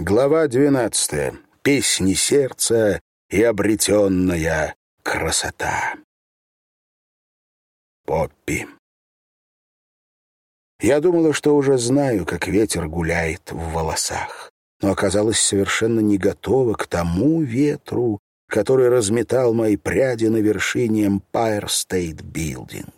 Глава двенадцатая. Песни сердца и обретенная красота. Поппи. Я думала, что уже знаю, как ветер гуляет в волосах, но оказалась совершенно не готова к тому ветру, который разметал мои пряди на вершине Empire State Building.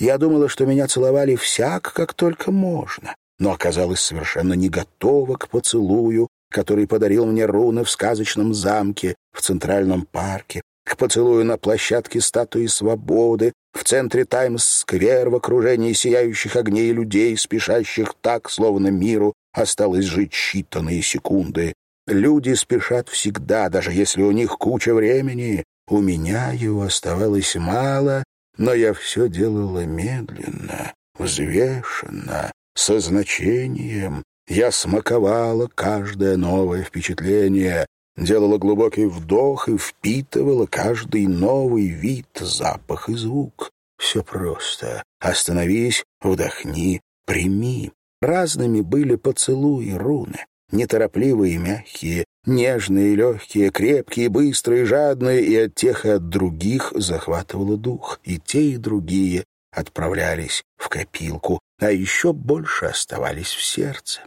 Я думала, что меня целовали всяк, как только можно, но оказалась совершенно не готова к поцелую, который подарил мне руны в сказочном замке в Центральном парке, к поцелую на площадке статуи свободы, в центре Таймс-сквер, в окружении сияющих огней людей, спешащих так, словно миру осталось жить считанные секунды. Люди спешат всегда, даже если у них куча времени. У меня его оставалось мало, но я все делала медленно, взвешенно, со значением. Я смаковала каждое новое впечатление, делала глубокий вдох и впитывала каждый новый вид, запах и звук. Все просто. Остановись, вдохни, прими. Разными были поцелуи руны. Неторопливые и мягкие, нежные и легкие, крепкие, быстрые, жадные, и от тех и от других захватывало дух. И те, и другие отправлялись в копилку, а еще больше оставались в сердце.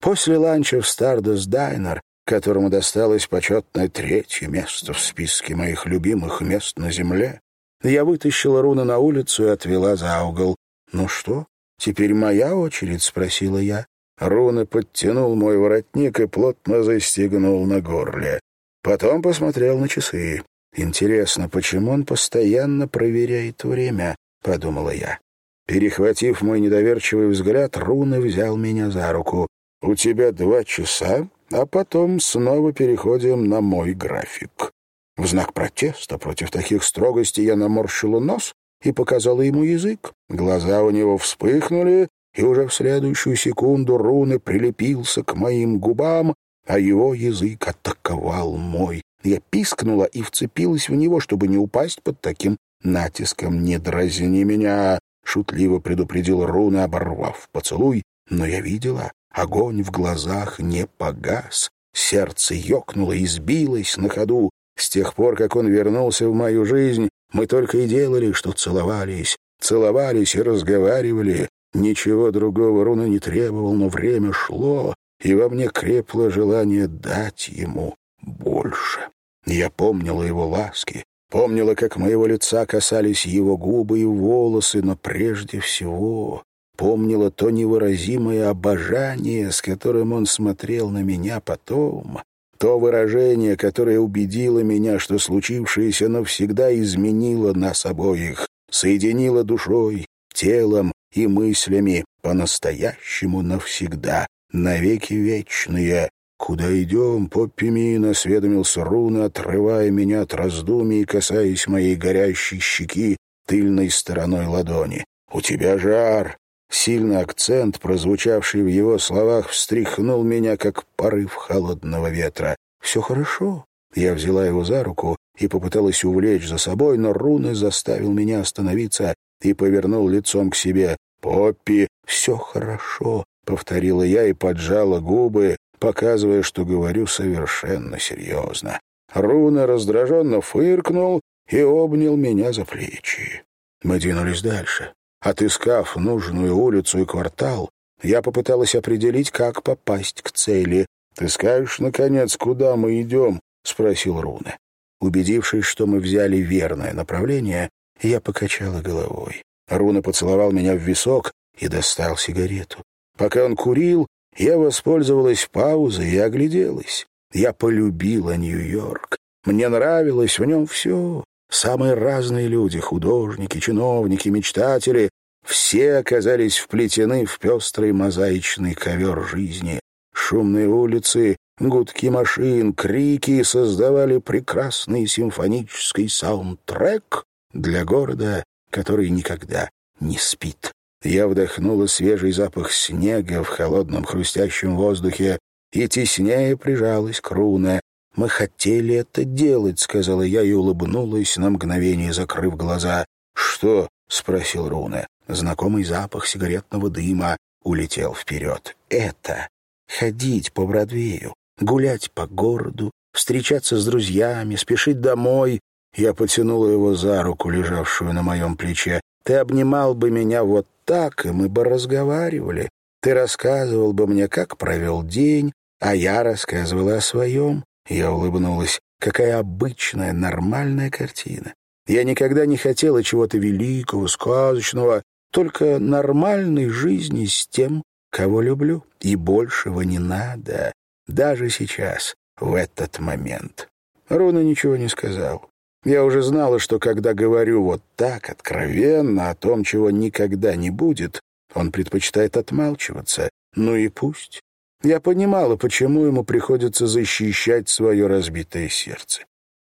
После ланча в Stardust Дайнер, которому досталось почетное третье место в списке моих любимых мест на земле, я вытащила руну на улицу и отвела за угол. «Ну что, теперь моя очередь?» — спросила я. Руна подтянул мой воротник и плотно застегнул на горле. Потом посмотрел на часы. «Интересно, почему он постоянно проверяет время?» — подумала я. Перехватив мой недоверчивый взгляд, Руна взял меня за руку. «У тебя два часа, а потом снова переходим на мой график». В знак протеста против таких строгостей я наморщила нос и показала ему язык. Глаза у него вспыхнули, и уже в следующую секунду руны прилепился к моим губам, а его язык атаковал мой. Я пискнула и вцепилась в него, чтобы не упасть под таким натиском. «Не дразни меня!» — шутливо предупредил руны, оборвав поцелуй. Но я видела, огонь в глазах не погас. Сердце ёкнуло и сбилось на ходу. С тех пор, как он вернулся в мою жизнь, мы только и делали, что целовались. Целовались и разговаривали. Ничего другого Руна не требовал, но время шло, и во мне крепло желание дать ему больше. Я помнила его ласки, помнила, как моего лица касались его губы и волосы, но прежде всего помнила то невыразимое обожание, с которым он смотрел на меня потом, то выражение, которое убедило меня, что случившееся навсегда изменило нас обоих, соединило душой, телом и мыслями по-настоящему навсегда, навеки вечные. «Куда идем, Поппи Мин?» — осведомился Руна, отрывая меня от раздумий касаясь моей горящей щеки тыльной стороной ладони. «У тебя жар!» Сильный акцент, прозвучавший в его словах, встряхнул меня, как порыв холодного ветра. «Все хорошо». Я взяла его за руку и попыталась увлечь за собой, но Руны заставил меня остановиться и повернул лицом к себе. «Поппи, все хорошо», — повторила я и поджала губы, показывая, что говорю совершенно серьезно. Руна раздраженно фыркнул и обнял меня за плечи. Мы двинулись дальше. Отыскав нужную улицу и квартал, я попыталась определить, как попасть к цели. «Ты скажешь, наконец, куда мы идем?» — спросил Руна. Убедившись, что мы взяли верное направление, я покачала головой. Руна поцеловал меня в висок и достал сигарету. Пока он курил, я воспользовалась паузой и огляделась. Я полюбила Нью-Йорк. Мне нравилось в нем все. Самые разные люди — художники, чиновники, мечтатели — все оказались вплетены в пестрый мозаичный ковер жизни. Шумные улицы, гудки машин, крики создавали прекрасный симфонический саундтрек, для города, который никогда не спит. Я вдохнула свежий запах снега в холодном хрустящем воздухе и теснее прижалась к Руне. «Мы хотели это делать», — сказала я и улыбнулась на мгновение, закрыв глаза. «Что?» — спросил Руне. Знакомый запах сигаретного дыма улетел вперед. «Это ходить по Бродвею, гулять по городу, встречаться с друзьями, спешить домой. Я потянула его за руку, лежавшую на моем плече. Ты обнимал бы меня вот так, и мы бы разговаривали. Ты рассказывал бы мне, как провел день, а я рассказывала о своем. Я улыбнулась. Какая обычная, нормальная картина. Я никогда не хотела чего-то великого, сказочного, только нормальной жизни с тем, кого люблю. И большего не надо. Даже сейчас, в этот момент. Руна ничего не сказал. Я уже знала, что когда говорю вот так, откровенно, о том, чего никогда не будет, он предпочитает отмалчиваться. Ну и пусть. Я понимала, почему ему приходится защищать свое разбитое сердце.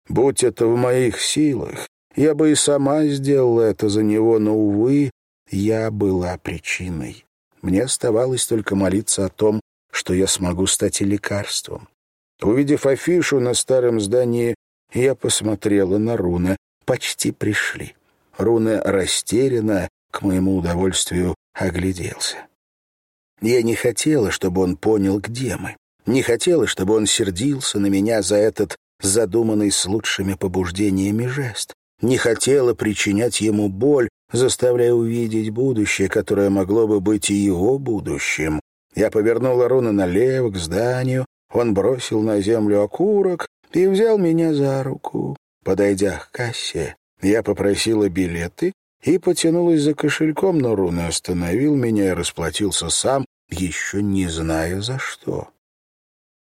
Будь это в моих силах, я бы и сама сделала это за него, но, увы, я была причиной. Мне оставалось только молиться о том, что я смогу стать и лекарством. Увидев афишу на старом здании, я посмотрела на Руна. Почти пришли. Руна растерянно, к моему удовольствию, огляделся. Я не хотела, чтобы он понял, где мы. Не хотела, чтобы он сердился на меня за этот задуманный с лучшими побуждениями жест. Не хотела причинять ему боль, заставляя увидеть будущее, которое могло бы быть и его будущим. Я повернула Руна налево, к зданию. Он бросил на землю окурок и взял меня за руку. Подойдя к кассе, я попросила билеты и потянулась за кошельком, но Руна остановил меня и расплатился сам, еще не зная за что.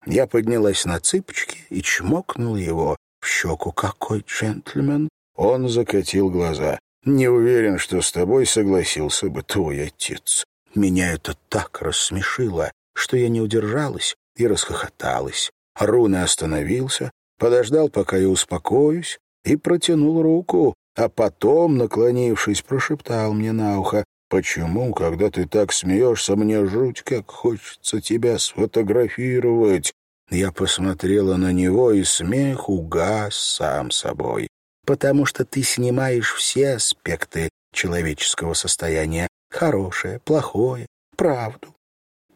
Я поднялась на цыпочки и чмокнул его в щеку. «Какой джентльмен!» Он закатил глаза. «Не уверен, что с тобой согласился бы твой отец». Меня это так рассмешило, что я не удержалась и расхохоталась. Руна остановился, подождал, пока я успокоюсь, и протянул руку, а потом, наклонившись, прошептал мне на ухо, «Почему, когда ты так смеешься, мне жуть, как хочется тебя сфотографировать?» Я посмотрела на него, и смех угас сам собой. «Потому что ты снимаешь все аспекты человеческого состояния. Хорошее, плохое, правду».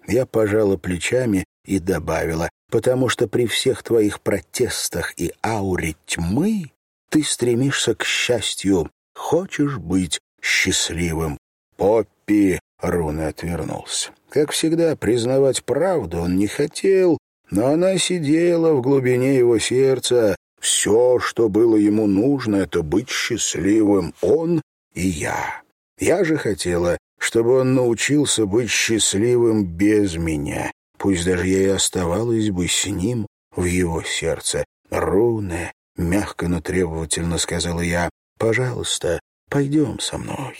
Я пожала плечами и добавила, «Потому что при всех твоих протестах и ауре тьмы ты стремишься к счастью, хочешь быть счастливым. Поппи, Руна отвернулся. Как всегда, признавать правду он не хотел, но она сидела в глубине его сердца. Все, что было ему нужно, это быть счастливым, он и я. Я же хотела, чтобы он научился быть счастливым без меня. Пусть даже я и оставалась бы с ним в его сердце. Руна, — мягко, но требовательно сказала я, — «пожалуйста, пойдем со мной».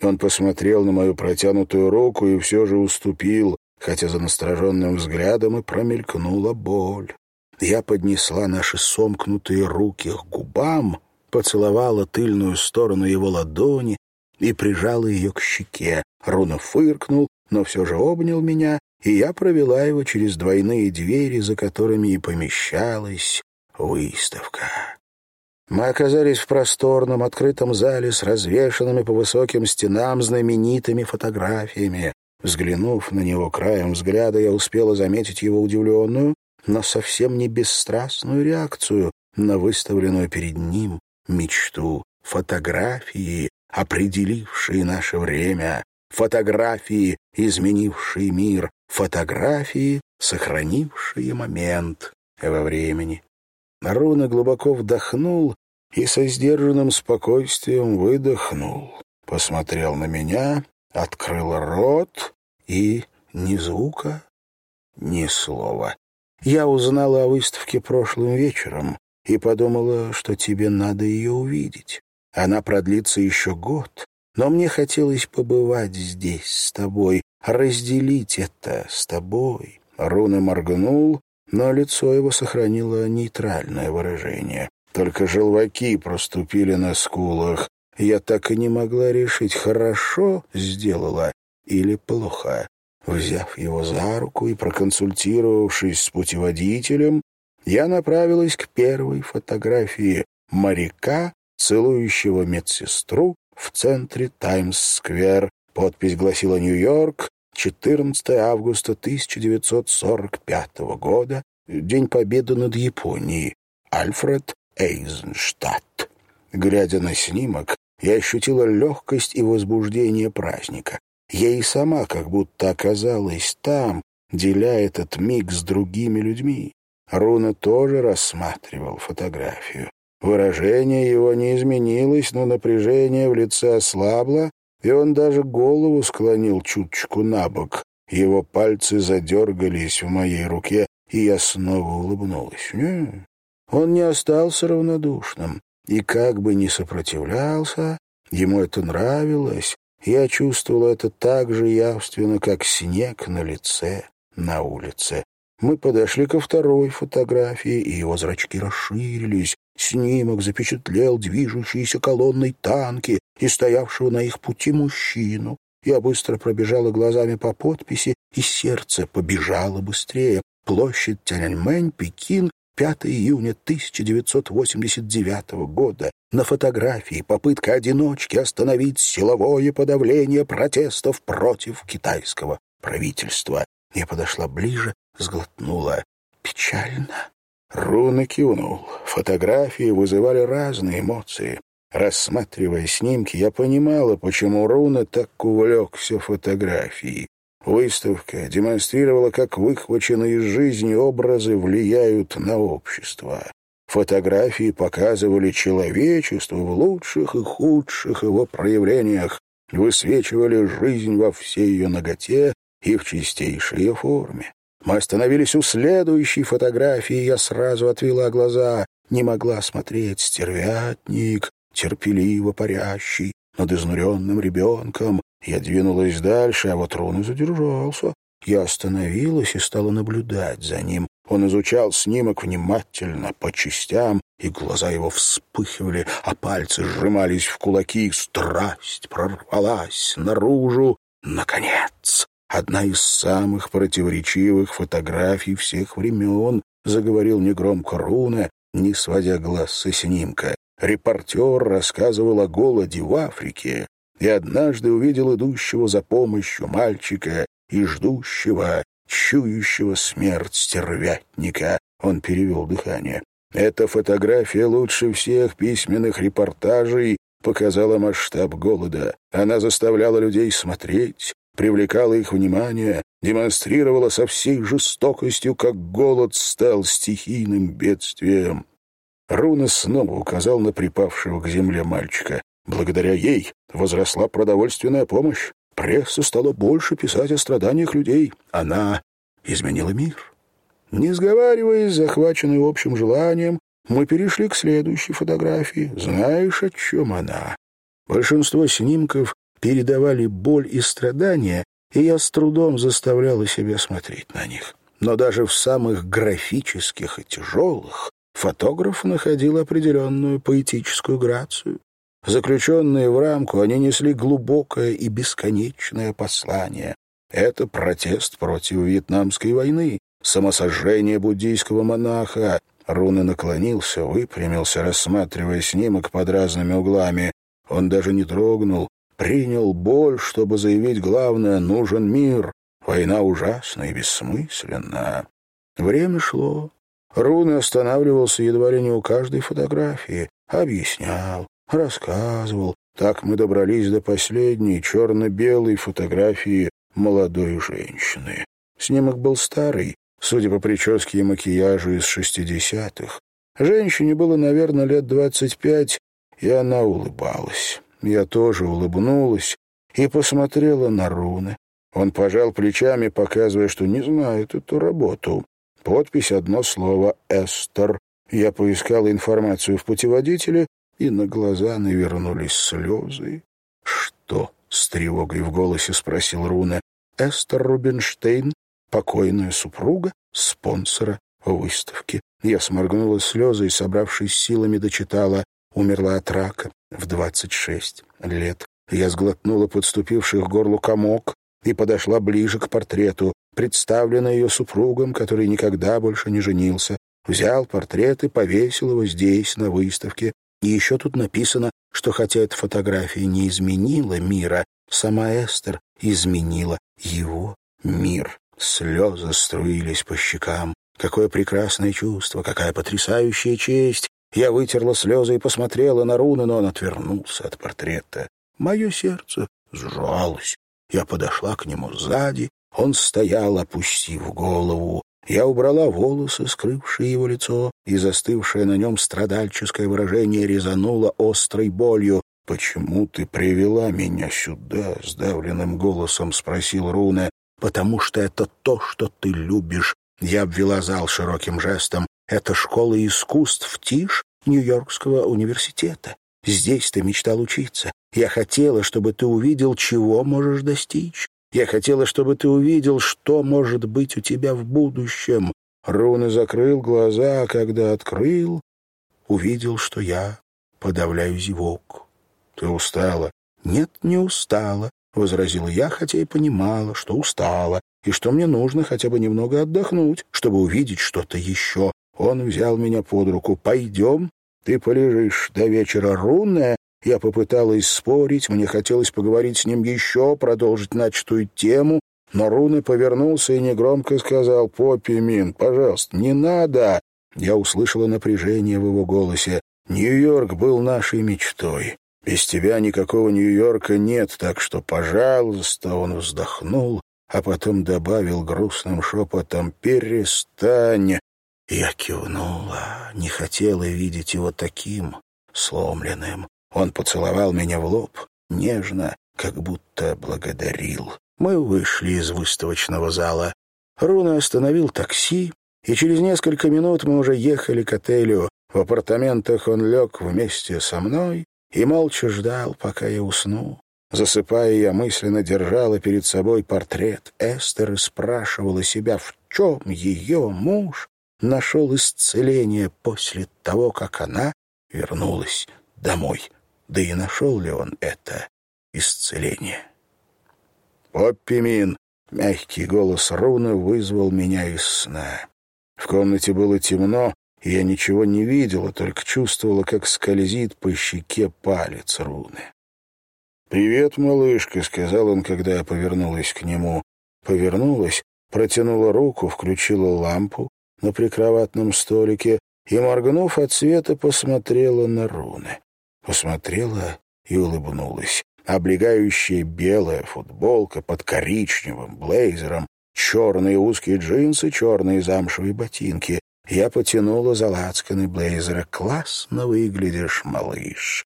Он посмотрел на мою протянутую руку и все же уступил, хотя за настороженным взглядом и промелькнула боль. Я поднесла наши сомкнутые руки к губам, поцеловала тыльную сторону его ладони и прижала ее к щеке. Руна фыркнул, но все же обнял меня, и я провела его через двойные двери, за которыми и помещалась выставка. Мы оказались в просторном открытом зале с развешанными по высоким стенам знаменитыми фотографиями. Взглянув на него краем взгляда, я успела заметить его удивленную, но совсем не бесстрастную реакцию на выставленную перед ним мечту. Фотографии, определившие наше время, фотографии, изменившие мир, фотографии, сохранившие момент во времени. Руна глубоко вдохнул и со сдержанным спокойствием выдохнул. Посмотрел на меня, открыл рот и ни звука, ни слова. Я узнала о выставке прошлым вечером и подумала, что тебе надо ее увидеть. Она продлится еще год, но мне хотелось побывать здесь с тобой, разделить это с тобой. Руна моргнул, но лицо его сохранило нейтральное выражение. Только желваки проступили на скулах. Я так и не могла решить, хорошо сделала или плохо. Взяв его за руку и проконсультировавшись с путеводителем, я направилась к первой фотографии моряка, целующего медсестру в центре Таймс-сквер. Подпись гласила «Нью-Йорк», 14 августа 1945 года, День Победы над Японией. Альфред Эйзенштадт. Глядя на снимок, я ощутила легкость и возбуждение праздника. Я и сама как будто оказалась там, деля этот миг с другими людьми. Руна тоже рассматривал фотографию. Выражение его не изменилось, но напряжение в лице ослабло, и он даже голову склонил чуточку на бок. Его пальцы задергались в моей руке, и я снова улыбнулась. Не, он не остался равнодушным, и как бы ни сопротивлялся, ему это нравилось, я чувствовала это так же явственно, как снег на лице на улице. Мы подошли ко второй фотографии, и его зрачки расширились. Снимок запечатлел движущиеся колонной танки и стоявшего на их пути мужчину. Я быстро пробежала глазами по подписи, и сердце побежало быстрее. Площадь Тяньаньмэнь, Пекин, 5 июня 1989 года. На фотографии попытка одиночки остановить силовое подавление протестов против китайского правительства. Я подошла ближе, сглотнула. Печально. Руна кивнул. Фотографии вызывали разные эмоции. Рассматривая снимки, я понимала, почему Руна так увлекся фотографией. Выставка демонстрировала, как выхваченные из жизни образы влияют на общество. Фотографии показывали человечество в лучших и худших его проявлениях, высвечивали жизнь во всей ее ноготе и в чистейшей форме. Мы остановились у следующей фотографии, я сразу отвела глаза, не могла смотреть стервятник, терпеливо парящий над изнуренным ребенком, я двинулась дальше, а вот Рон и задержался. Я остановилась и стала наблюдать за ним. Он изучал снимок внимательно, по частям, и глаза его вспыхивали, а пальцы сжимались в кулаки. Страсть прорвалась наружу. Наконец! Одна из самых противоречивых фотографий всех времен, заговорил негромко Руна, не сводя глаз со снимка. Репортер рассказывал о голоде в Африке, и однажды увидел идущего за помощью мальчика и ждущего, чующего смерть стервятника. Он перевел дыхание. Эта фотография лучше всех письменных репортажей показала масштаб голода. Она заставляла людей смотреть, привлекала их внимание, демонстрировала со всей жестокостью, как голод стал стихийным бедствием. Руна снова указал на припавшего к земле мальчика. Благодаря ей возросла продовольственная помощь. Пресса стала больше писать о страданиях людей. Она изменила мир. Не сговариваясь, захваченный общим желанием, мы перешли к следующей фотографии. Знаешь, о чем она? Большинство снимков передавали боль и страдания, и я с трудом заставляла себя смотреть на них. Но даже в самых графических и тяжелых фотограф находил определенную поэтическую грацию. Заключенные в рамку, они несли глубокое и бесконечное послание. Это протест против Вьетнамской войны, самосожжение буддийского монаха. Руна наклонился, выпрямился, рассматривая снимок под разными углами. Он даже не дрогнул, принял боль, чтобы заявить главное — нужен мир. Война ужасна и бессмысленна. Время шло. Руна останавливался едва ли не у каждой фотографии, объяснял, рассказывал. Так мы добрались до последней черно-белой фотографии молодой женщины. Снимок был старый, судя по прическе и макияжу из шестидесятых. Женщине было, наверное, лет двадцать пять, и она улыбалась. Я тоже улыбнулась и посмотрела на руны. Он пожал плечами, показывая, что не знает эту работу. Подпись одно слово «Эстер». Я поискала информацию в путеводителе и на глаза навернулись слезы. «Что?» — с тревогой в голосе спросил Руна. «Эстер Рубинштейн, покойная супруга, спонсора выставки». Я сморгнула слезы и, собравшись силами, дочитала «Умерла от рака в двадцать шесть лет». Я сглотнула подступивший к горлу комок и подошла ближе к портрету, представленный ее супругом, который никогда больше не женился. Взял портрет и повесил его здесь, на выставке, и еще тут написано, что хотя эта фотография не изменила мира, сама Эстер изменила его мир. Слезы струились по щекам. Какое прекрасное чувство, какая потрясающая честь! Я вытерла слезы и посмотрела на руны, но он отвернулся от портрета. Мое сердце сжалось. Я подошла к нему сзади. Он стоял, опустив голову. Я убрала волосы, скрывшие его лицо, и застывшее на нем страдальческое выражение резануло острой болью. «Почему ты привела меня сюда?» — сдавленным голосом спросил Руне. «Потому что это то, что ты любишь». Я обвела зал широким жестом. «Это школа искусств ТИШ Нью-Йоркского университета. Здесь ты мечтал учиться. Я хотела, чтобы ты увидел, чего можешь достичь. Я хотела, чтобы ты увидел, что может быть у тебя в будущем. Руны закрыл глаза, а когда открыл, увидел, что я подавляю зевок. Ты устала? Нет, не устала, — возразила я, хотя и понимала, что устала, и что мне нужно хотя бы немного отдохнуть, чтобы увидеть что-то еще. Он взял меня под руку. «Пойдем, ты полежишь до вечера рунная, я попыталась спорить, мне хотелось поговорить с ним еще, продолжить начатую тему, но Руны повернулся и негромко сказал «Поппи Мин, пожалуйста, не надо!» Я услышала напряжение в его голосе. «Нью-Йорк был нашей мечтой. Без тебя никакого Нью-Йорка нет, так что, пожалуйста!» Он вздохнул, а потом добавил грустным шепотом «Перестань!» Я кивнула, не хотела видеть его таким, сломленным. Он поцеловал меня в лоб, нежно, как будто благодарил. Мы вышли из выставочного зала. Руна остановил такси, и через несколько минут мы уже ехали к отелю. В апартаментах он лег вместе со мной и молча ждал, пока я усну. Засыпая, я мысленно держала перед собой портрет Эстер и спрашивала себя, в чем ее муж нашел исцеление после того, как она вернулась домой. Да и нашел ли он это исцеление? «Поппимин!» — мягкий голос Руны вызвал меня из сна. В комнате было темно, и я ничего не видела, только чувствовала, как скользит по щеке палец Руны. «Привет, малышка», — сказал он, когда я повернулась к нему. Повернулась, протянула руку, включила лампу на прикроватном столике и, моргнув от света, посмотрела на руны посмотрела и улыбнулась. Облегающая белая футболка под коричневым блейзером, черные узкие джинсы, черные замшевые ботинки. Я потянула за лацканы блейзера. «Классно выглядишь, малыш!»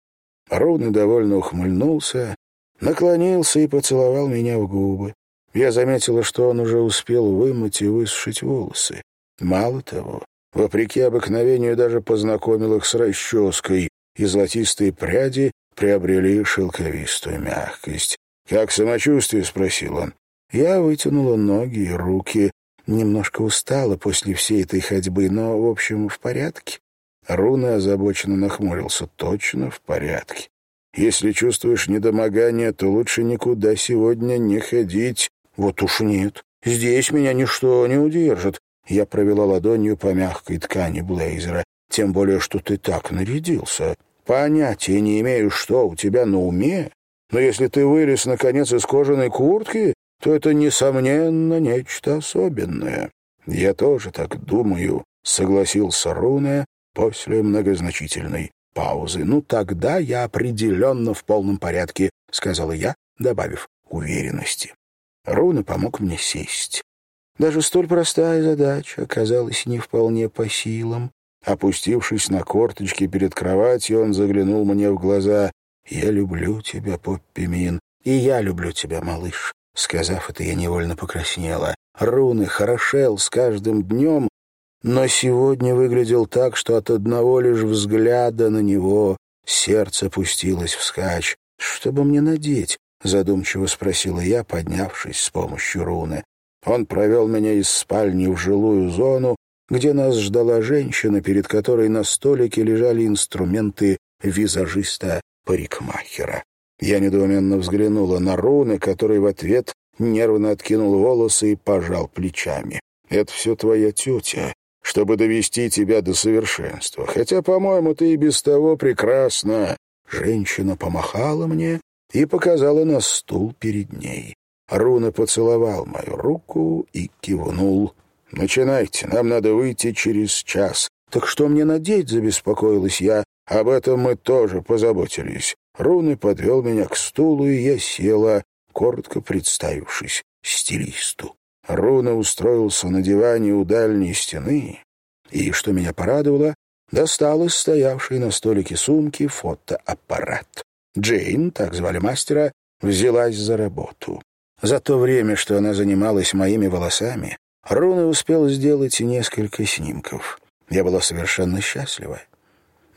Руны довольно ухмыльнулся, наклонился и поцеловал меня в губы. Я заметила, что он уже успел вымыть и высушить волосы. Мало того, вопреки обыкновению даже познакомил их с расческой, и золотистые пряди приобрели шелковистую мягкость. «Как самочувствие?» — спросил он. Я вытянула ноги и руки. Немножко устала после всей этой ходьбы, но, в общем, в порядке. Руна озабоченно нахмурился. «Точно в порядке. Если чувствуешь недомогание, то лучше никуда сегодня не ходить. Вот уж нет. Здесь меня ничто не удержит». Я провела ладонью по мягкой ткани блейзера. Тем более, что ты так нарядился. Понятия не имею, что у тебя на уме, но если ты вылез, наконец, из кожаной куртки, то это, несомненно, нечто особенное. Я тоже так думаю, — согласился Руне после многозначительной паузы. «Ну, тогда я определенно в полном порядке», — сказала я, добавив уверенности. Руна помог мне сесть. Даже столь простая задача оказалась не вполне по силам. Опустившись на корточки перед кроватью, он заглянул мне в глаза. «Я люблю тебя, Поппи Мин, и я люблю тебя, малыш». Сказав это, я невольно покраснела. Руны хорошел с каждым днем, но сегодня выглядел так, что от одного лишь взгляда на него сердце пустилось вскачь. «Что бы мне надеть?» — задумчиво спросила я, поднявшись с помощью руны. Он провел меня из спальни в жилую зону, где нас ждала женщина, перед которой на столике лежали инструменты визажиста-парикмахера. Я недоуменно взглянула на Руны, который в ответ нервно откинул волосы и пожал плечами. «Это все твоя тетя, чтобы довести тебя до совершенства. Хотя, по-моему, ты и без того прекрасна. Женщина помахала мне и показала на стул перед ней. Руна поцеловал мою руку и кивнул. «Начинайте, нам надо выйти через час». «Так что мне надеть?» — забеспокоилась я. «Об этом мы тоже позаботились». Руны подвел меня к стулу, и я села, коротко представившись стилисту. Руна устроился на диване у дальней стены, и, что меня порадовало, достал из стоявшей на столике сумки фотоаппарат. Джейн, так звали мастера, взялась за работу. За то время, что она занималась моими волосами, Руна успел сделать несколько снимков. Я была совершенно счастлива.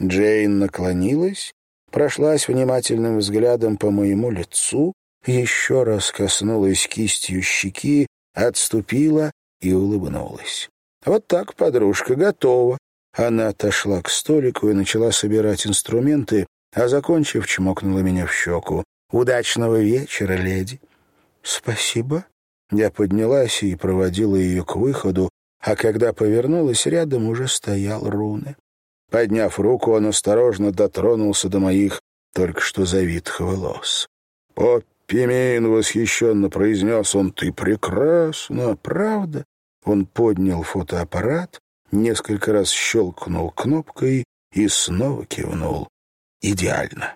Джейн наклонилась, прошлась внимательным взглядом по моему лицу, еще раз коснулась кистью щеки, отступила и улыбнулась. Вот так подружка готова. Она отошла к столику и начала собирать инструменты, а, закончив, чмокнула меня в щеку. «Удачного вечера, леди!» «Спасибо». Я поднялась и проводила ее к выходу, а когда повернулась, рядом уже стоял Руны. Подняв руку, он осторожно дотронулся до моих только что завитых волос. «Поппи Мин!» — восхищенно произнес он. «Ты прекрасна, правда?» Он поднял фотоаппарат, несколько раз щелкнул кнопкой и снова кивнул. «Идеально!»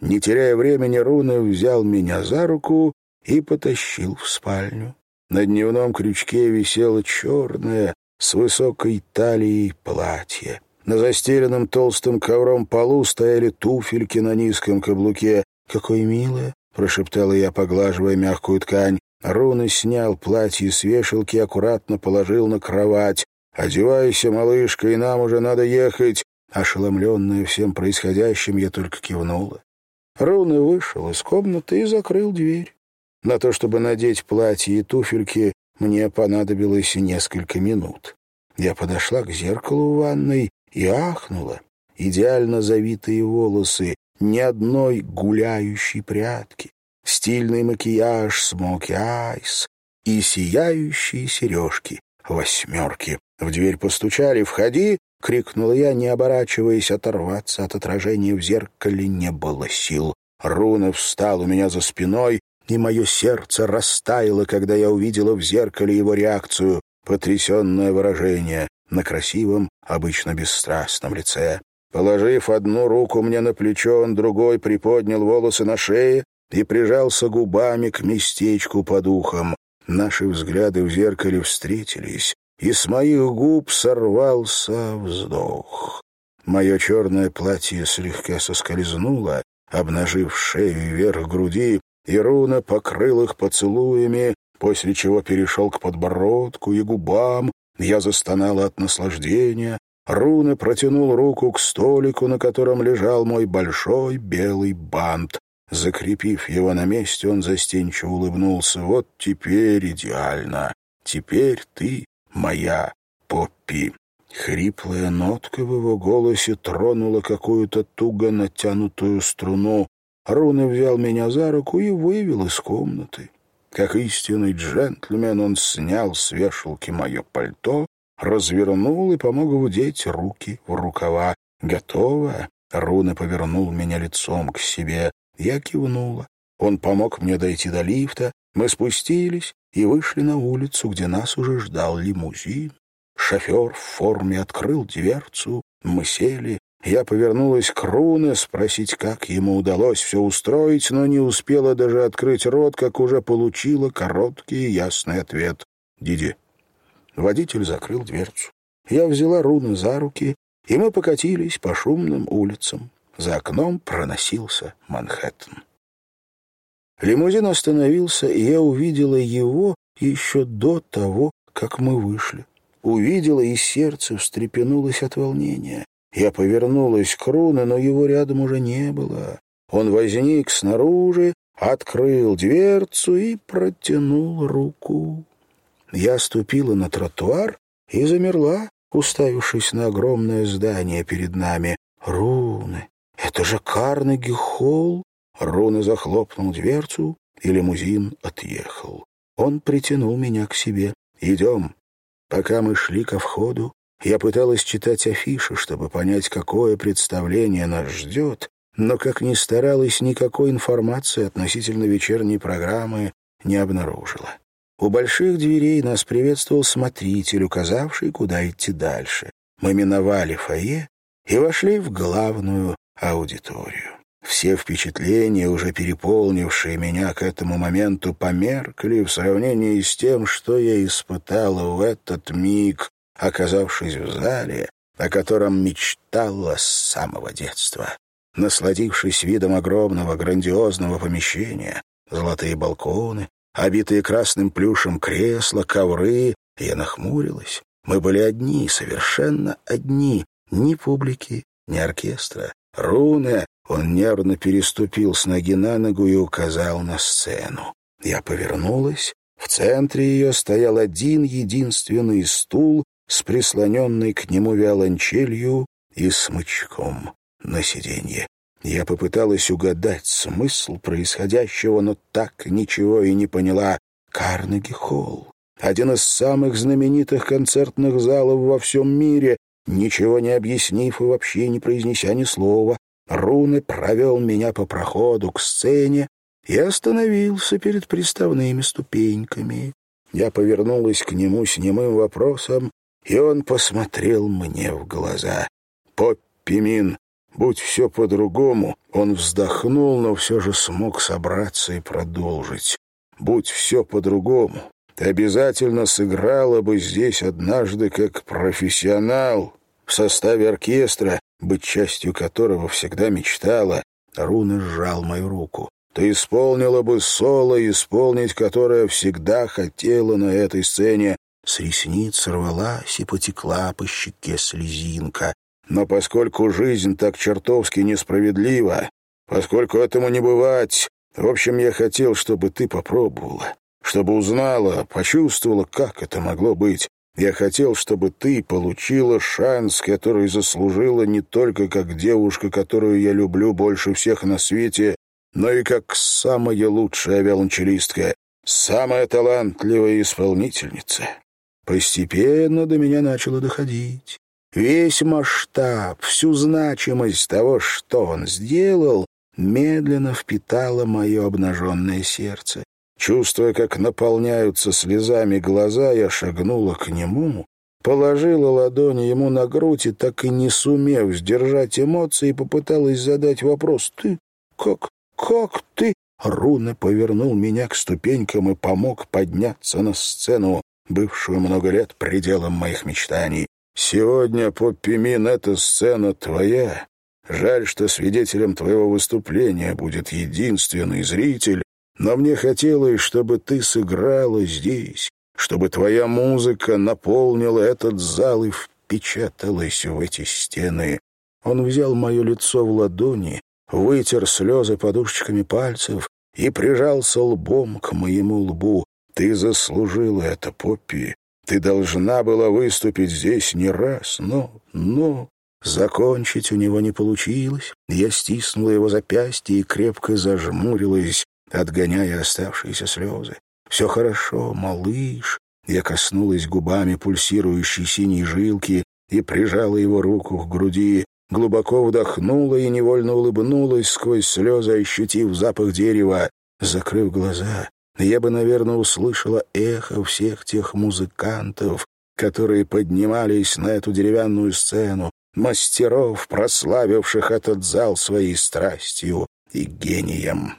Не теряя времени, Руны взял меня за руку и потащил в спальню. На дневном крючке висело черное с высокой талией платье. На застеленном толстым ковром полу стояли туфельки на низком каблуке. «Какое милое!» — прошептала я, поглаживая мягкую ткань. Руны снял платье с вешалки и аккуратно положил на кровать. «Одевайся, малышка, и нам уже надо ехать!» Ошеломленная всем происходящим, я только кивнула. Руны вышел из комнаты и закрыл дверь. На то, чтобы надеть платье и туфельки, мне понадобилось несколько минут. Я подошла к зеркалу в ванной и ахнула. Идеально завитые волосы, ни одной гуляющей прядки, стильный макияж смоки айс и сияющие сережки восьмерки. В дверь постучали «Входи!» — крикнула я, не оборачиваясь, оторваться от отражения в зеркале не было сил. Руна встал у меня за спиной и мое сердце растаяло, когда я увидела в зеркале его реакцию, потрясенное выражение на красивом, обычно бесстрастном лице. Положив одну руку мне на плечо, он другой приподнял волосы на шее и прижался губами к местечку под ухом. Наши взгляды в зеркале встретились, и с моих губ сорвался вздох. Мое черное платье слегка соскользнуло, обнажив шею и верх груди, и Руна покрыл их поцелуями, после чего перешел к подбородку и губам. Я застонала от наслаждения. Руна протянул руку к столику, на котором лежал мой большой белый бант. Закрепив его на месте, он застенчиво улыбнулся. «Вот теперь идеально. Теперь ты моя Поппи». Хриплая нотка в его голосе тронула какую-то туго натянутую струну. Руны взял меня за руку и вывел из комнаты. Как истинный джентльмен он снял с вешалки мое пальто, развернул и помог вдеть руки в рукава. «Готово?» Руны повернул меня лицом к себе. Я кивнула. Он помог мне дойти до лифта. Мы спустились и вышли на улицу, где нас уже ждал лимузин. Шофер в форме открыл дверцу. Мы сели. Я повернулась к Руне спросить, как ему удалось все устроить, но не успела даже открыть рот, как уже получила короткий и ясный ответ. «Диди». Водитель закрыл дверцу. Я взяла Руны за руки, и мы покатились по шумным улицам. За окном проносился Манхэттен. Лимузин остановился, и я увидела его еще до того, как мы вышли. Увидела, и сердце встрепенулось от волнения. Я повернулась к Руне, но его рядом уже не было. Он возник снаружи, открыл дверцу и протянул руку. Я ступила на тротуар и замерла, уставившись на огромное здание перед нами. Руны! Это же Карнеги-холл! Руны захлопнул дверцу, и лимузин отъехал. Он притянул меня к себе. «Идем». Пока мы шли ко входу, я пыталась читать афиши, чтобы понять, какое представление нас ждет, но, как ни старалась, никакой информации относительно вечерней программы не обнаружила. У больших дверей нас приветствовал смотритель, указавший, куда идти дальше. Мы миновали фойе и вошли в главную аудиторию. Все впечатления, уже переполнившие меня к этому моменту, померкли в сравнении с тем, что я испытала в этот миг, оказавшись в зале, о котором мечтала с самого детства. Насладившись видом огромного грандиозного помещения, золотые балконы, обитые красным плюшем кресла, ковры, я нахмурилась. Мы были одни, совершенно одни, ни публики, ни оркестра. Руны, он нервно переступил с ноги на ногу и указал на сцену. Я повернулась. В центре ее стоял один единственный стул с прислоненной к нему виолончелью и смычком на сиденье. Я попыталась угадать смысл происходящего, но так ничего и не поняла. Карнеги-холл. Один из самых знаменитых концертных залов во всем мире. Ничего не объяснив и вообще не произнеся ни слова, Руны провел меня по проходу к сцене и остановился перед приставными ступеньками. Я повернулась к нему с немым вопросом, и он посмотрел мне в глаза. «Поппи Мин, будь все по-другому!» Он вздохнул, но все же смог собраться и продолжить. «Будь все по-другому, ты обязательно сыграла бы здесь однажды как профессионал в составе оркестра, быть частью которого всегда мечтала, Руна сжал мою руку. Ты исполнила бы соло, исполнить которое всегда хотела на этой сцене. С ресниц сорвалась и потекла по щеке слезинка. Но поскольку жизнь так чертовски несправедлива, поскольку этому не бывать, в общем, я хотел, чтобы ты попробовала, чтобы узнала, почувствовала, как это могло быть. Я хотел, чтобы ты получила шанс, который заслужила не только как девушка, которую я люблю больше всех на свете, но и как самая лучшая виолончелистка, самая талантливая исполнительница. Постепенно до меня начало доходить. Весь масштаб, всю значимость того, что он сделал, медленно впитало мое обнаженное сердце. Чувствуя, как наполняются слезами глаза, я шагнула к нему, положила ладони ему на грудь и, так и не сумев сдержать эмоции, попыталась задать вопрос «Ты как? Как ты?» Руна повернул меня к ступенькам и помог подняться на сцену, бывшую много лет пределом моих мечтаний. «Сегодня, Поппи Мин, эта сцена твоя. Жаль, что свидетелем твоего выступления будет единственный зритель, но мне хотелось, чтобы ты сыграла здесь, чтобы твоя музыка наполнила этот зал и впечаталась в эти стены. Он взял мое лицо в ладони, вытер слезы подушечками пальцев и прижался лбом к моему лбу. Ты заслужила это, Поппи. Ты должна была выступить здесь не раз, но... но... Закончить у него не получилось. Я стиснула его запястье и крепко зажмурилась, отгоняя оставшиеся слезы. «Все хорошо, малыш». Я коснулась губами пульсирующей синей жилки и прижала его руку к груди, глубоко вдохнула и невольно улыбнулась сквозь слезы, ощутив запах дерева. Закрыв глаза, я бы, наверное, услышала эхо всех тех музыкантов, которые поднимались на эту деревянную сцену, мастеров, прославивших этот зал своей страстью и гением.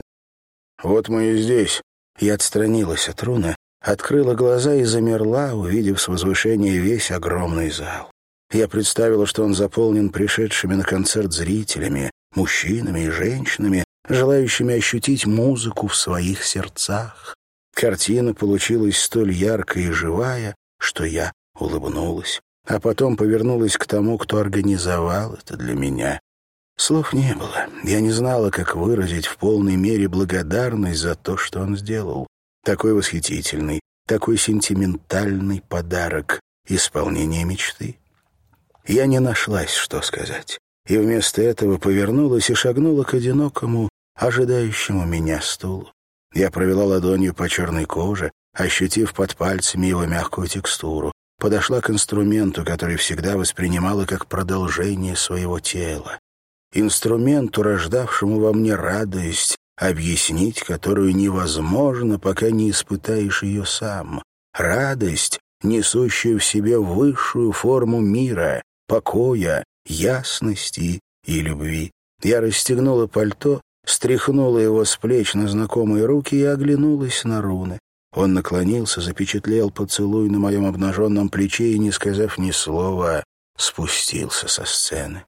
«Вот мы и здесь». Я отстранилась от руны, открыла глаза и замерла, увидев с возвышения весь огромный зал. Я представила, что он заполнен пришедшими на концерт зрителями, мужчинами и женщинами, желающими ощутить музыку в своих сердцах. Картина получилась столь яркая и живая, что я улыбнулась, а потом повернулась к тому, кто организовал это для меня. Слов не было. Я не знала, как выразить в полной мере благодарность за то, что он сделал. Такой восхитительный, такой сентиментальный подарок, исполнение мечты. Я не нашлась, что сказать, и вместо этого повернулась и шагнула к одинокому, ожидающему меня стулу. Я провела ладонью по черной коже, ощутив под пальцами его мягкую текстуру, подошла к инструменту, который всегда воспринимала как продолжение своего тела. Инструменту, рождавшему во мне радость, объяснить которую невозможно, пока не испытаешь ее сам. Радость, несущую в себе высшую форму мира, покоя, ясности и любви. Я расстегнула пальто, стряхнула его с плеч на знакомые руки и оглянулась на руны. Он наклонился, запечатлел поцелуй на моем обнаженном плече и, не сказав ни слова, спустился со сцены.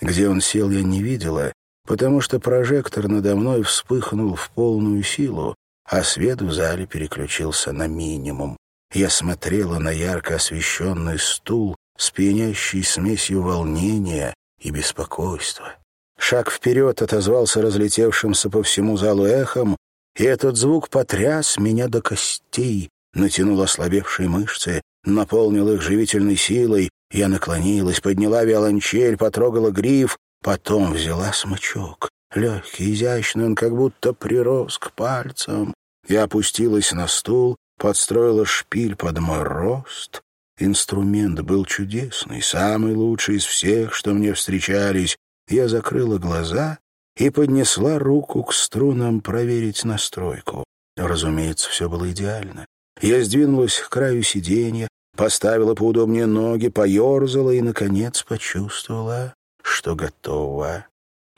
Где он сел, я не видела, потому что прожектор надо мной вспыхнул в полную силу, а свет в зале переключился на минимум. Я смотрела на ярко освещенный стул с пьянящей смесью волнения и беспокойства. Шаг вперед отозвался разлетевшимся по всему залу эхом, и этот звук потряс меня до костей, натянул ослабевшие мышцы, наполнил их живительной силой. Я наклонилась, подняла виолончель, потрогала гриф, потом взяла смычок. Легкий, изящный, он как будто прирос к пальцам. Я опустилась на стул, подстроила шпиль под мой рост. Инструмент был чудесный, самый лучший из всех, что мне встречались. Я закрыла глаза и поднесла руку к струнам проверить настройку. Разумеется, все было идеально. Я сдвинулась к краю сиденья, поставила поудобнее ноги, поерзала и, наконец, почувствовала, что готова.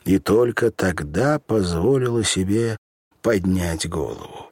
И только тогда позволила себе поднять голову.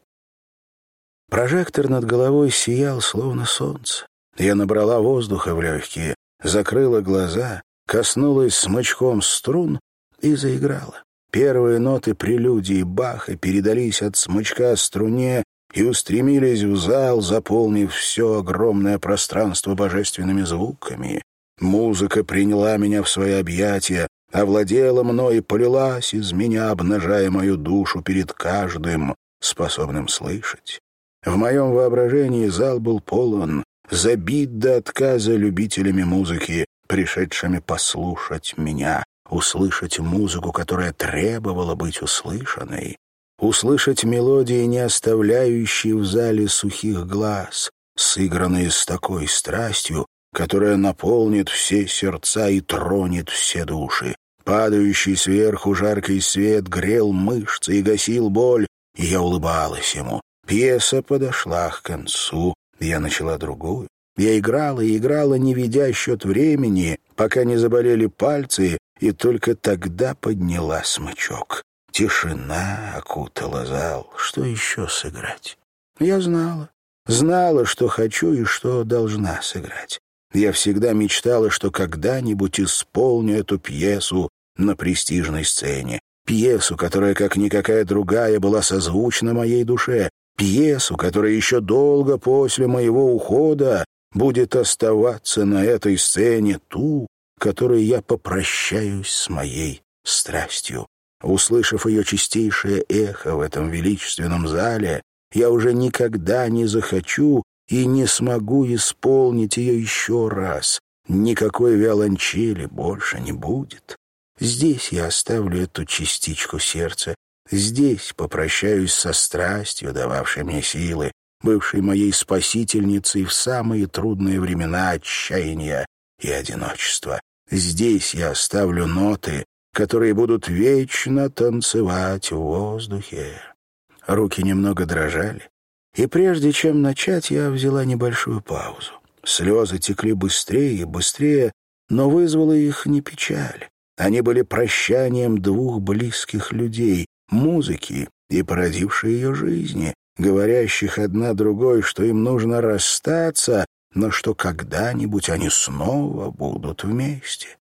Прожектор над головой сиял, словно солнце. Я набрала воздуха в легкие, закрыла глаза, коснулась смычком струн и заиграла. Первые ноты прелюдии Баха передались от смычка струне и устремились в зал, заполнив все огромное пространство божественными звуками. Музыка приняла меня в свои объятия, овладела мной и полилась из меня, обнажая мою душу перед каждым, способным слышать. В моем воображении зал был полон, забит до отказа любителями музыки, пришедшими послушать меня услышать музыку, которая требовала быть услышанной, услышать мелодии, не оставляющие в зале сухих глаз, сыгранные с такой страстью, которая наполнит все сердца и тронет все души. Падающий сверху жаркий свет грел мышцы и гасил боль, и я улыбалась ему. Пьеса подошла к концу, я начала другую. Я играла и играла, не ведя счет времени, пока не заболели пальцы, и только тогда подняла смычок. Тишина окутала зал. Что еще сыграть? Я знала. Знала, что хочу и что должна сыграть. Я всегда мечтала, что когда-нибудь исполню эту пьесу на престижной сцене. Пьесу, которая, как никакая другая, была созвучна моей душе. Пьесу, которая еще долго после моего ухода будет оставаться на этой сцене ту, которой я попрощаюсь с моей страстью. Услышав ее чистейшее эхо в этом величественном зале, я уже никогда не захочу и не смогу исполнить ее еще раз. Никакой виолончели больше не будет. Здесь я оставлю эту частичку сердца. Здесь попрощаюсь со страстью, дававшей мне силы, бывшей моей спасительницей в самые трудные времена отчаяния и одиночества. Здесь я оставлю ноты, которые будут вечно танцевать в воздухе. Руки немного дрожали, и прежде чем начать, я взяла небольшую паузу. Слезы текли быстрее и быстрее, но вызвала их не печаль. Они были прощанием двух близких людей, музыки и породившей ее жизни, говорящих одна другой, что им нужно расстаться, но что когда-нибудь они снова будут вместе.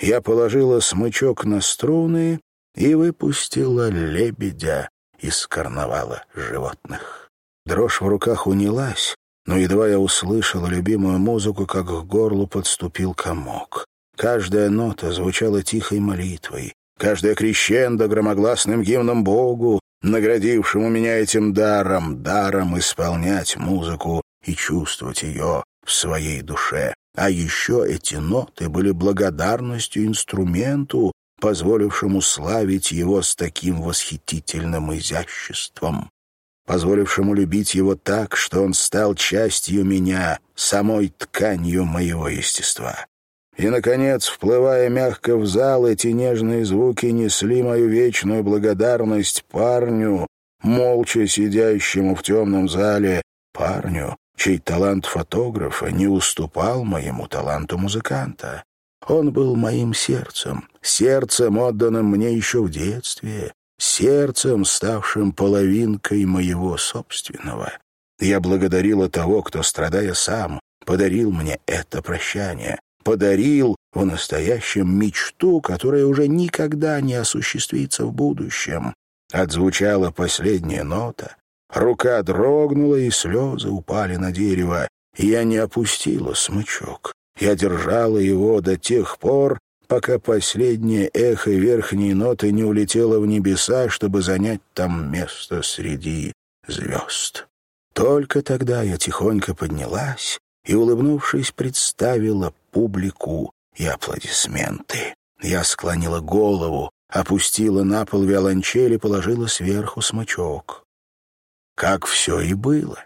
Я положила смычок на струны и выпустила лебедя из карнавала животных. Дрожь в руках унялась, но едва я услышала любимую музыку, как к горлу подступил комок. Каждая нота звучала тихой молитвой, каждая крещендо громогласным гимном Богу, наградившему меня этим даром, даром исполнять музыку и чувствовать ее в своей душе. А еще эти ноты были благодарностью инструменту, позволившему славить его с таким восхитительным изяществом, позволившему любить его так, что он стал частью меня, самой тканью моего естества. И, наконец, вплывая мягко в зал, эти нежные звуки несли мою вечную благодарность парню, молча сидящему в темном зале, парню, чей талант фотографа не уступал моему таланту музыканта. Он был моим сердцем, сердцем, отданным мне еще в детстве, сердцем, ставшим половинкой моего собственного. Я благодарила того, кто, страдая сам, подарил мне это прощание, подарил в настоящем мечту, которая уже никогда не осуществится в будущем. Отзвучала последняя нота, рука дрогнула, и слезы упали на дерево. Я не опустила смычок. Я держала его до тех пор, пока последнее эхо верхней ноты не улетело в небеса, чтобы занять там место среди звезд. Только тогда я тихонько поднялась и, улыбнувшись, представила публику и аплодисменты. Я склонила голову, опустила на пол виолончель и положила сверху смычок. Как все и было.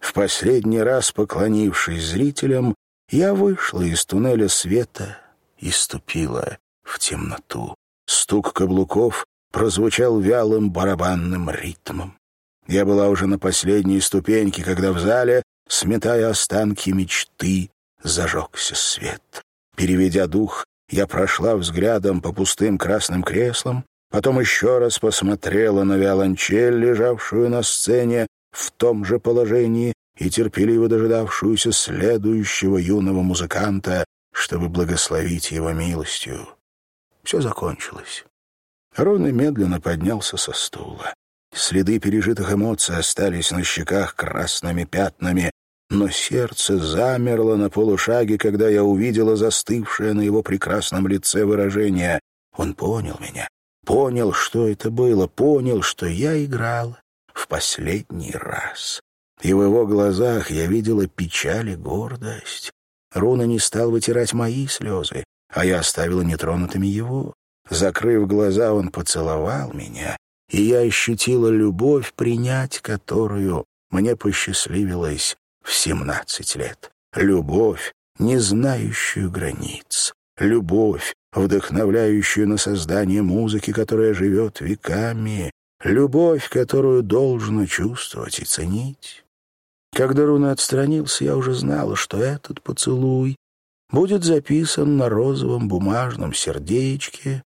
В последний раз, поклонившись зрителям, я вышла из туннеля света и ступила в темноту. Стук каблуков прозвучал вялым барабанным ритмом. Я была уже на последней ступеньке, когда в зале, сметая останки мечты, зажегся свет. Переведя дух, я прошла взглядом по пустым красным креслам, потом еще раз посмотрела на виолончель, лежавшую на сцене в том же положении и терпеливо дожидавшуюся следующего юного музыканта, чтобы благословить его милостью. Все закончилось. Рона медленно поднялся со стула. Следы пережитых эмоций остались на щеках красными пятнами, но сердце замерло на полушаге, когда я увидела застывшее на его прекрасном лице выражение. Он понял меня, понял, что это было, понял, что я играл в последний раз. И в его глазах я видела печаль и гордость. Руна не стал вытирать мои слезы, а я оставила нетронутыми его. Закрыв глаза, он поцеловал меня, и я ощутила любовь, принять которую мне посчастливилось в семнадцать лет. Любовь, не знающую границ. Любовь, вдохновляющую на создание музыки, которая живет веками. Любовь, которую должно чувствовать и ценить. Когда Руна отстранился, я уже знала, что этот поцелуй будет записан на розовом бумажном сердечке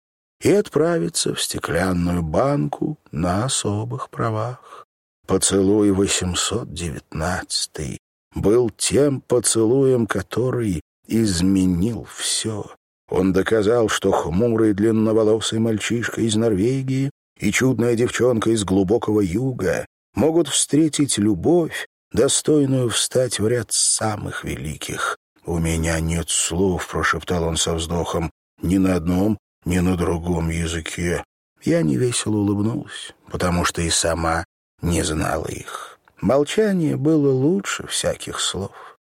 и отправится в стеклянную банку на особых правах. Поцелуй 819 был тем поцелуем, который изменил все. Он доказал, что хмурый длинноволосый мальчишка из Норвегии и чудная девчонка из глубокого юга могут встретить любовь, достойную встать в ряд самых великих. «У меня нет слов», — прошептал он со вздохом, — «ни на одном, ни на другом языке». Я невесело улыбнулась, потому что и сама не знала их. Молчание было лучше всяких слов.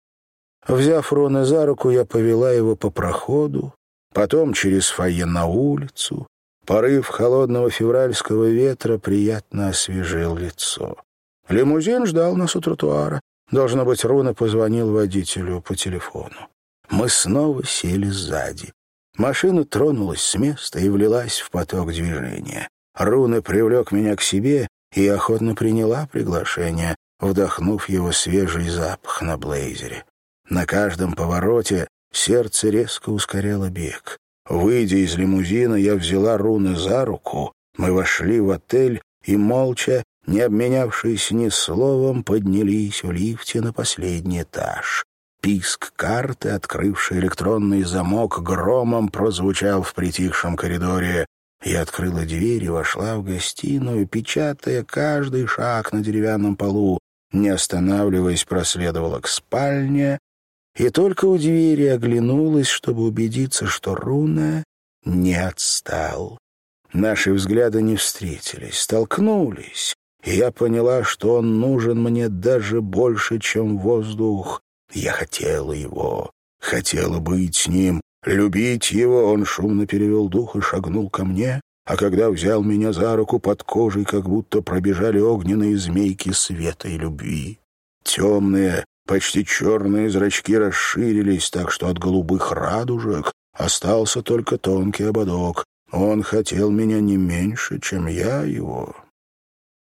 Взяв Рона за руку, я повела его по проходу, потом через фойе на улицу. Порыв холодного февральского ветра приятно освежил лицо. Лимузин ждал нас у тротуара. Должно быть, Руна позвонил водителю по телефону. Мы снова сели сзади. Машина тронулась с места и влилась в поток движения. Руна привлек меня к себе и охотно приняла приглашение, вдохнув его свежий запах на блейзере. На каждом повороте сердце резко ускоряло бег. Выйдя из лимузина, я взяла Руны за руку. Мы вошли в отель и молча не обменявшись ни словом, поднялись в лифте на последний этаж. Писк карты, открывший электронный замок, громом прозвучал в притихшем коридоре. Я открыла дверь и вошла в гостиную, печатая каждый шаг на деревянном полу. Не останавливаясь, проследовала к спальне и только у двери оглянулась, чтобы убедиться, что Руна не отстал. Наши взгляды не встретились, столкнулись, и я поняла, что он нужен мне даже больше, чем воздух. Я хотела его, хотела быть с ним, любить его. Он шумно перевел дух и шагнул ко мне, а когда взял меня за руку под кожей, как будто пробежали огненные змейки света и любви. Темные, Почти черные зрачки расширились, так что от голубых радужек остался только тонкий ободок. Он хотел меня не меньше, чем я его.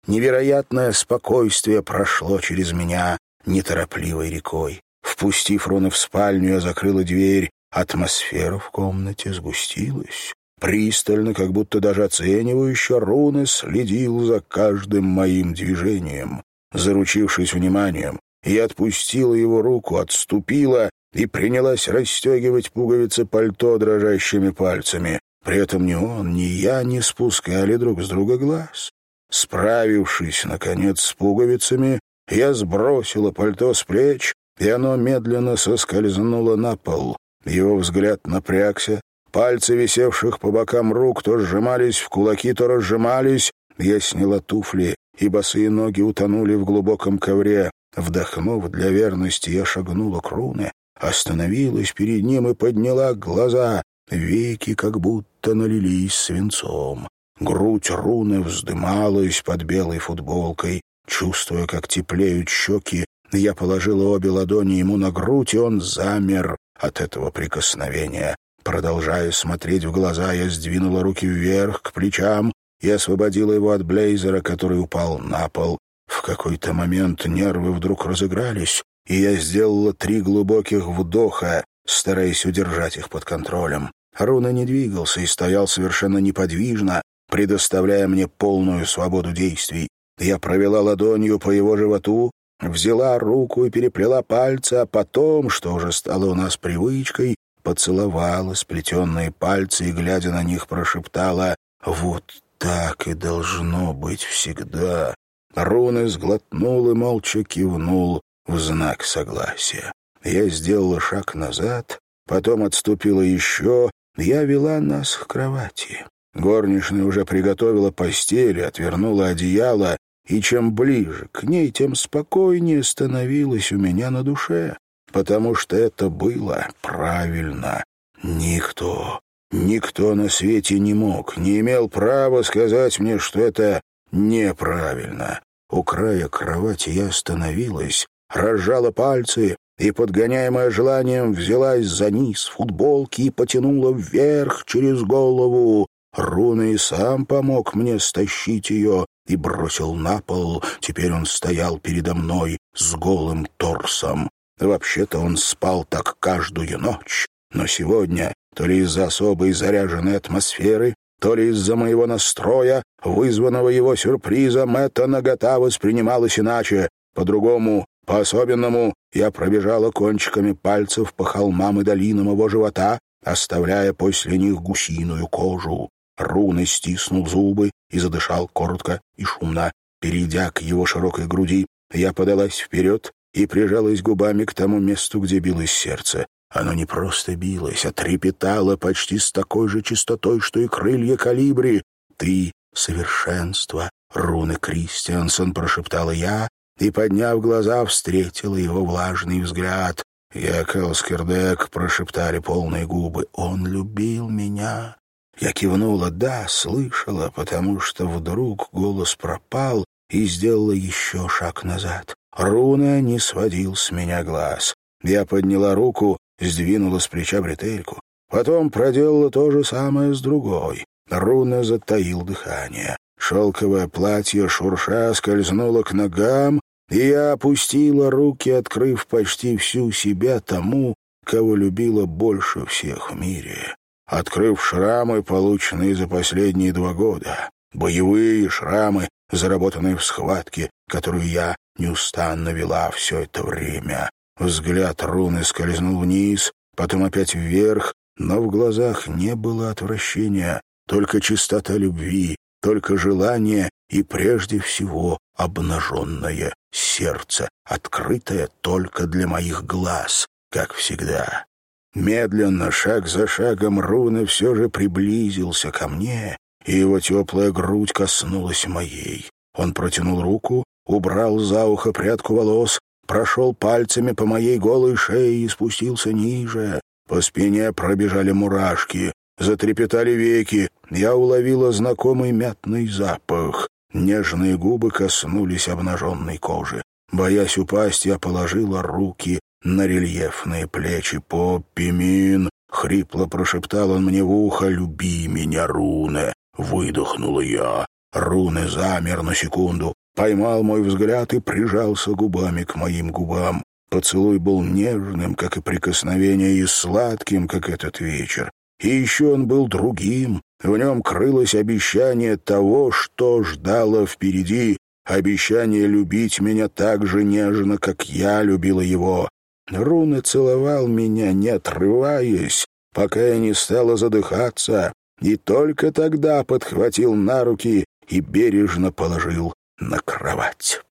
Невероятное спокойствие прошло через меня неторопливой рекой. Впустив Руна в спальню, я закрыла дверь. Атмосфера в комнате сгустилась. Пристально, как будто даже оценивающе, Руны следил за каждым моим движением. Заручившись вниманием, я отпустила его руку, отступила и принялась расстегивать пуговицы пальто дрожащими пальцами. При этом ни он, ни я не спускали друг с друга глаз. Справившись, наконец, с пуговицами, я сбросила пальто с плеч, и оно медленно соскользнуло на пол. Его взгляд напрягся, пальцы, висевших по бокам рук, то сжимались в кулаки, то разжимались. Я сняла туфли, и босые ноги утонули в глубоком ковре. Вдохнув для верности, я шагнула к руне, остановилась перед ним и подняла глаза. Веки как будто налились свинцом. Грудь руны вздымалась под белой футболкой. Чувствуя, как теплеют щеки, я положила обе ладони ему на грудь, и он замер от этого прикосновения. Продолжая смотреть в глаза, я сдвинула руки вверх, к плечам, и освободила его от блейзера, который упал на пол. В какой-то момент нервы вдруг разыгрались, и я сделала три глубоких вдоха, стараясь удержать их под контролем. Руна не двигался и стоял совершенно неподвижно, предоставляя мне полную свободу действий. Я провела ладонью по его животу, взяла руку и переплела пальцы, а потом, что уже стало у нас привычкой, поцеловала сплетенные пальцы и, глядя на них, прошептала «Вот так и должно быть всегда». Руны сглотнул и молча кивнул в знак согласия. Я сделала шаг назад, потом отступила еще, я вела нас к кровати. Горничная уже приготовила постель, отвернула одеяло, и чем ближе к ней, тем спокойнее становилось у меня на душе, потому что это было правильно. Никто, никто на свете не мог, не имел права сказать мне, что это неправильно. У края кровати я остановилась, разжала пальцы и, подгоняемая желанием, взялась за низ футболки и потянула вверх через голову. Руна и сам помог мне стащить ее и бросил на пол. Теперь он стоял передо мной с голым торсом. Вообще-то он спал так каждую ночь, но сегодня, то ли из-за особой заряженной атмосферы, то ли из-за моего настроя, вызванного его сюрпризом, эта нагота воспринималась иначе, по-другому, по-особенному. Я пробежала кончиками пальцев по холмам и долинам его живота, оставляя после них гусиную кожу. Руны стиснул зубы и задышал коротко и шумно. Перейдя к его широкой груди, я подалась вперед и прижалась губами к тому месту, где билось сердце. Оно не просто билось, а трепетало почти с такой же частотой, что и крылья калибри. «Ты — совершенство!» — руны Кристиансон прошептала я, и, подняв глаза, встретила его влажный взгляд. «Я Келскердек», — прошептали полные губы. «Он любил меня». Я кивнула «да», слышала, потому что вдруг голос пропал и сделала еще шаг назад. Руна не сводил с меня глаз. Я подняла руку сдвинула с плеча бретельку. Потом проделала то же самое с другой. Руна затаил дыхание. Шелковое платье шурша скользнуло к ногам, и я опустила руки, открыв почти всю себя тому, кого любила больше всех в мире. Открыв шрамы, полученные за последние два года, боевые шрамы, заработанные в схватке, которую я неустанно вела все это время. Взгляд руны скользнул вниз, потом опять вверх, но в глазах не было отвращения, только чистота любви, только желание и прежде всего обнаженное сердце, открытое только для моих глаз, как всегда. Медленно, шаг за шагом, Руна все же приблизился ко мне, и его теплая грудь коснулась моей. Он протянул руку, убрал за ухо прядку волос, прошел пальцами по моей голой шее и спустился ниже. По спине пробежали мурашки, затрепетали веки. Я уловила знакомый мятный запах. Нежные губы коснулись обнаженной кожи. Боясь упасть, я положила руки на рельефные плечи. «Поппи Мин!» — хрипло прошептал он мне в ухо. «Люби меня, Руне!» — выдохнула я. Руны замер на секунду, поймал мой взгляд и прижался губами к моим губам. Поцелуй был нежным, как и прикосновение, и сладким, как этот вечер. И еще он был другим. В нем крылось обещание того, что ждало впереди, обещание любить меня так же нежно, как я любила его. Руны целовал меня, не отрываясь, пока я не стала задыхаться, и только тогда подхватил на руки и бережно положил на кровать.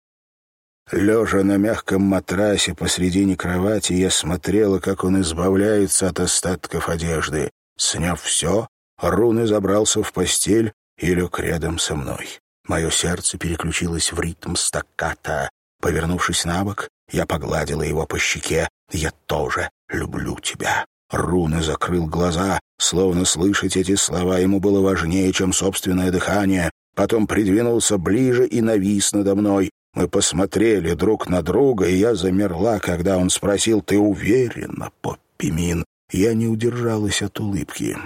Лежа на мягком матрасе посредине кровати, я смотрела, как он избавляется от остатков одежды. Сняв все, Руны забрался в постель и лег рядом со мной. Мое сердце переключилось в ритм стакката. Повернувшись на бок, я погладила его по щеке. «Я тоже люблю тебя». Руны закрыл глаза, словно слышать эти слова ему было важнее, чем собственное дыхание. Потом придвинулся ближе и навис надо мной. Мы посмотрели друг на друга, и я замерла, когда он спросил, «Ты уверена, Поппи Мин?» Я не удержалась от улыбки.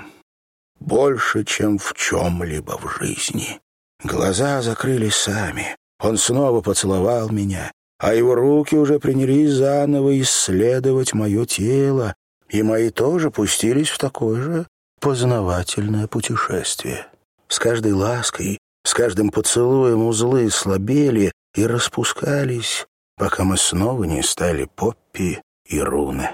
Больше, чем в чем-либо в жизни. Глаза закрылись сами. Он снова поцеловал меня, а его руки уже принялись заново исследовать мое тело, и мои тоже пустились в такое же познавательное путешествие. С каждой лаской, с каждым поцелуем узлы слабели, и распускались, пока мы снова не стали Поппи и Руны.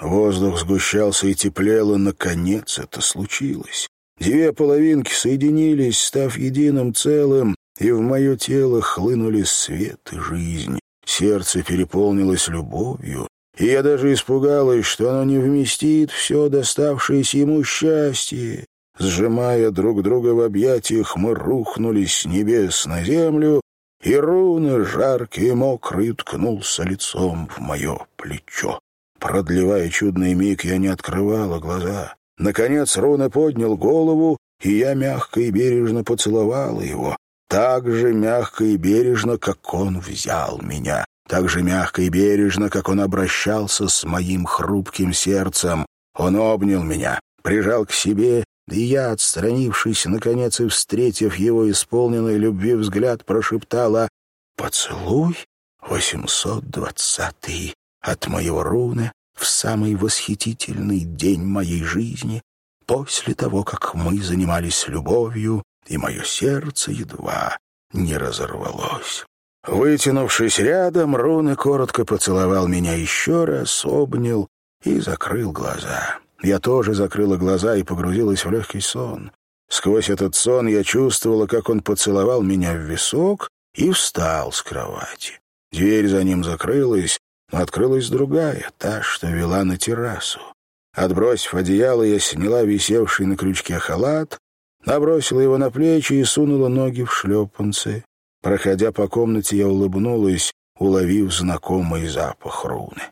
Воздух сгущался и теплел, и, наконец, это случилось. Две половинки соединились, став единым целым, и в мое тело хлынули свет и жизнь. Сердце переполнилось любовью, и я даже испугалась, что оно не вместит все доставшееся ему счастье. Сжимая друг друга в объятиях, мы рухнули с небес на землю, и руны, жаркий и мокрый, ткнулся лицом в мое плечо. Продлевая чудный миг, я не открывала глаза. Наконец Руна поднял голову, и я мягко и бережно поцеловала его. Так же мягко и бережно, как он взял меня. Так же мягко и бережно, как он обращался с моим хрупким сердцем. Он обнял меня, прижал к себе и я, отстранившись, наконец и встретив его исполненной любви взгляд, прошептала «Поцелуй восемьсот двадцатый от моего руны в самый восхитительный день моей жизни, после того, как мы занимались любовью, и мое сердце едва не разорвалось». Вытянувшись рядом, Руны коротко поцеловал меня еще раз, обнял и закрыл глаза. Я тоже закрыла глаза и погрузилась в легкий сон. Сквозь этот сон я чувствовала, как он поцеловал меня в висок и встал с кровати. Дверь за ним закрылась, но открылась другая, та, что вела на террасу. Отбросив одеяло, я сняла висевший на крючке халат, набросила его на плечи и сунула ноги в шлепанцы. Проходя по комнате, я улыбнулась, уловив знакомый запах руны.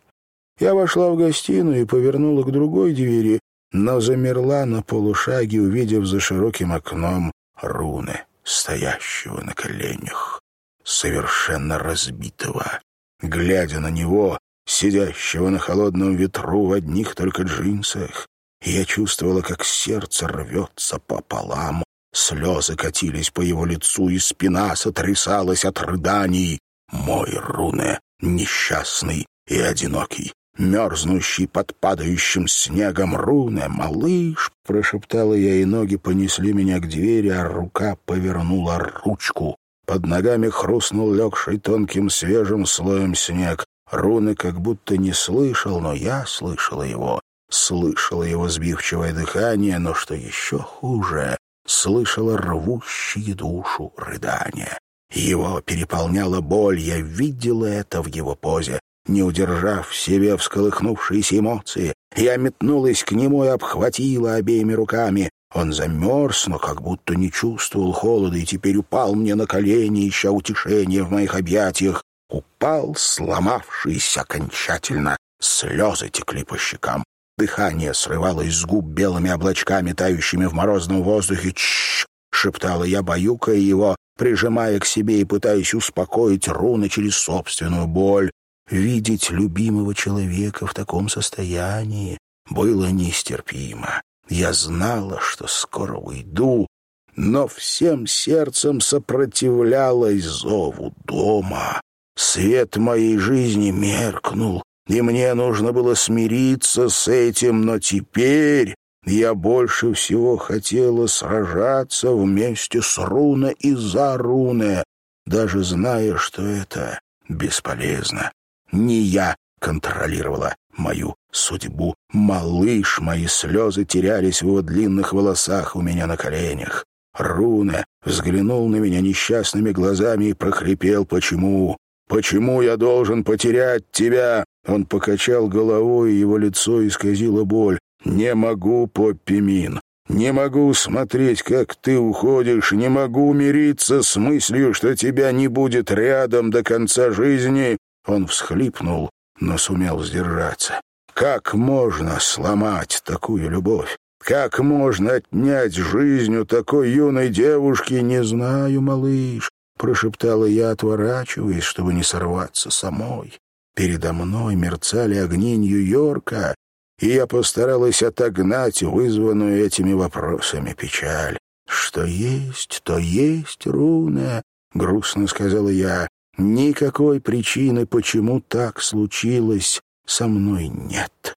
Я вошла в гостиную и повернула к другой двери, но замерла на полушаге, увидев за широким окном руны, стоящего на коленях, совершенно разбитого. Глядя на него, сидящего на холодном ветру в одних только джинсах, я чувствовала, как сердце рвется пополам, слезы катились по его лицу, и спина сотрясалась от рыданий. Мой руне, несчастный и одинокий, мерзнущий под падающим снегом руне. «Малыш!» — прошептала я, и ноги понесли меня к двери, а рука повернула ручку. Под ногами хрустнул легший тонким свежим слоем снег. Руны как будто не слышал, но я слышала его. Слышала его сбивчивое дыхание, но, что еще хуже, слышала рвущие душу рыдания. Его переполняла боль, я видела это в его позе. Не удержав в себе всколыхнувшиеся эмоции, я метнулась к нему и обхватила обеими руками. Он замерз, но как будто не чувствовал холода и теперь упал мне на колени, ища утешения в моих объятиях. Упал, сломавшись окончательно. Слезы текли по щекам. Дыхание срывалось с губ белыми облачками, тающими в морозном воздухе. «Чш!» — шептала я, баюкая его, прижимая к себе и пытаясь успокоить руны через собственную боль. Видеть любимого человека в таком состоянии было нестерпимо. Я знала, что скоро уйду, но всем сердцем сопротивлялась зову дома. Свет моей жизни меркнул, и мне нужно было смириться с этим, но теперь я больше всего хотела сражаться вместе с Руна и за Руне, даже зная, что это бесполезно. Не я контролировала мою судьбу. Малыш, мои слезы терялись в его длинных волосах у меня на коленях. Руна взглянул на меня несчастными глазами и прохрипел «Почему? Почему я должен потерять тебя?» Он покачал головой, и его лицо исказило боль. «Не могу, Поппи Мин. Не могу смотреть, как ты уходишь, не могу мириться с мыслью, что тебя не будет рядом до конца жизни». Он всхлипнул, но сумел сдержаться. «Как можно сломать такую любовь? Как можно отнять жизнь у такой юной девушки? Не знаю, малыш, — прошептала я, отворачиваясь, чтобы не сорваться самой. Передо мной мерцали огни Нью-Йорка, и я постаралась отогнать вызванную этими вопросами печаль. «Что есть, то есть, Руна», — грустно сказала я. «Никакой причины, почему так случилось, со мной нет.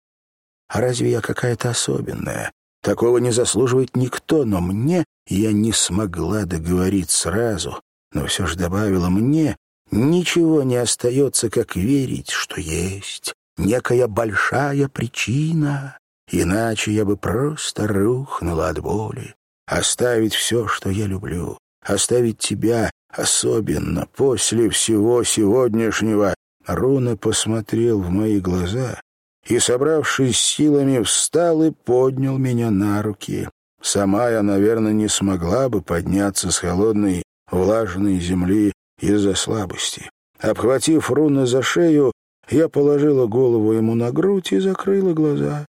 А разве я какая-то особенная? Такого не заслуживает никто, но мне я не смогла договорить сразу, но все же добавила мне, ничего не остается, как верить, что есть некая большая причина, иначе я бы просто рухнула от боли. Оставить все, что я люблю, оставить тебя, особенно после всего сегодняшнего. Руна посмотрел в мои глаза и, собравшись силами, встал и поднял меня на руки. Сама я, наверное, не смогла бы подняться с холодной, влажной земли из-за слабости. Обхватив руны за шею, я положила голову ему на грудь и закрыла глаза.